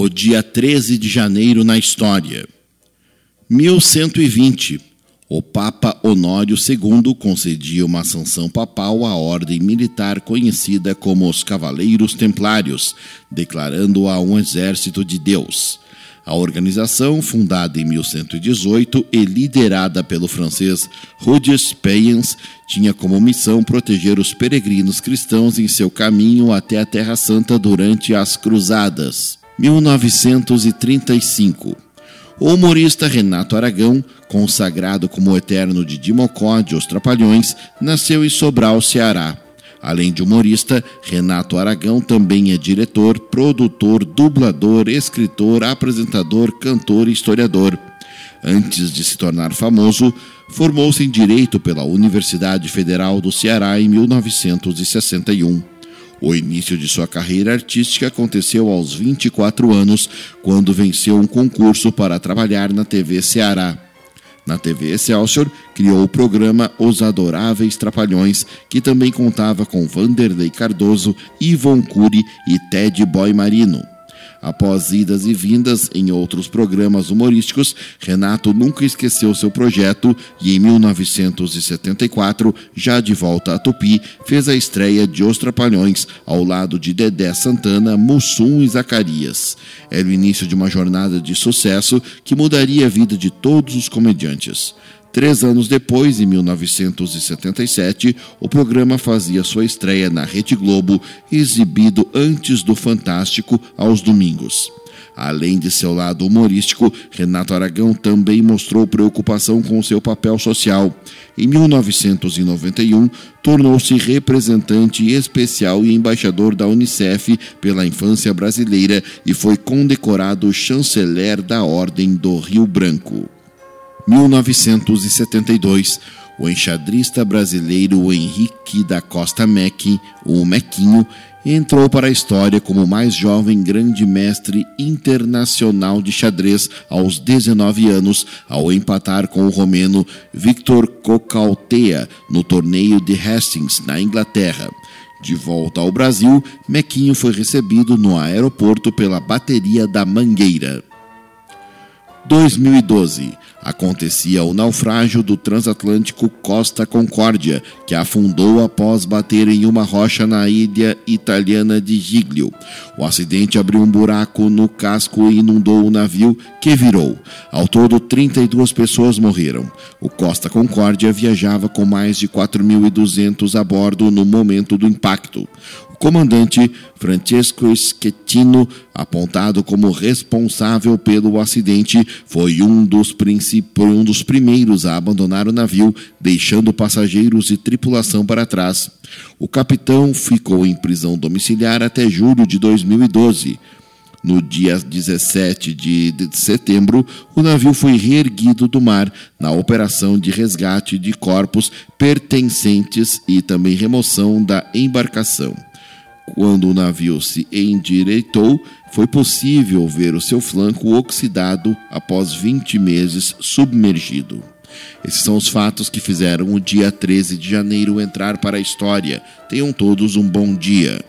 O dia 13 de janeiro na história. 1120. O Papa Honório II concedia uma sanção papal à ordem militar conhecida como os Cavaleiros Templários, declarando-a um exército de Deus. A organização, fundada em 1118 e liderada pelo francês Rudis Payens, tinha como missão proteger os peregrinos cristãos em seu caminho até a Terra Santa durante as Cruzadas. 1935. O humorista Renato Aragão, consagrado como eterno de Dimocó de Os Trapalhões, nasceu em Sobral, Ceará. Além de humorista, Renato Aragão também é diretor, produtor, dublador, escritor, apresentador, cantor e historiador. Antes de se tornar famoso, formou-se em Direito pela Universidade Federal do Ceará em 1961. O início de sua carreira artística aconteceu aos 24 anos, quando venceu um concurso para trabalhar na TV Ceará. Na TV Excelsior, criou o programa Os Adoráveis Trapalhões, que também contava com Vanderlei Cardoso, Ivon Cury e Ted Boy Marino. Após idas e vindas em outros programas humorísticos, Renato nunca esqueceu seu projeto e em 1974, já de volta a Tupi, fez a estreia de Os Trapalhões ao lado de Dedé Santana, Mussum e Zacarias. Era o início de uma jornada de sucesso que mudaria a vida de todos os comediantes. Três anos depois, em 1977, o programa fazia sua estreia na Rede Globo, exibido antes do Fantástico aos domingos. Além de seu lado humorístico, Renato Aragão também mostrou preocupação com seu papel social. Em 1991, tornou-se representante especial e embaixador da Unicef pela infância brasileira e foi condecorado chanceler da Ordem do Rio Branco. 1972, o enxadrista brasileiro Henrique da Costa Meck, o Mequinho, entrou para a história como o mais jovem grande mestre internacional de xadrez aos 19 anos, ao empatar com o romeno Victor Cocaltea no torneio de Hastings, na Inglaterra. De volta ao Brasil, Mequinho foi recebido no aeroporto pela bateria da Mangueira. 2012 acontecia o naufrágio do transatlântico Costa Concórdia, que afundou após bater em uma rocha na ilha italiana de Giglio. O acidente abriu um buraco no casco e inundou o navio, que virou. Ao todo, 32 pessoas morreram. O Costa Concórdia viajava com mais de 4.200 a bordo no momento do impacto comandante Francesco Schettino, apontado como responsável pelo acidente, foi um dos, um dos primeiros a abandonar o navio, deixando passageiros e tripulação para trás. O capitão ficou em prisão domiciliar até julho de 2012. No dia 17 de setembro, o navio foi reerguido do mar na operação de resgate de corpos pertencentes e também remoção da embarcação. Quando o navio se endireitou, foi possível ver o seu flanco oxidado após 20 meses submergido. Esses são os fatos que fizeram o dia 13 de janeiro entrar para a história. Tenham todos um bom dia.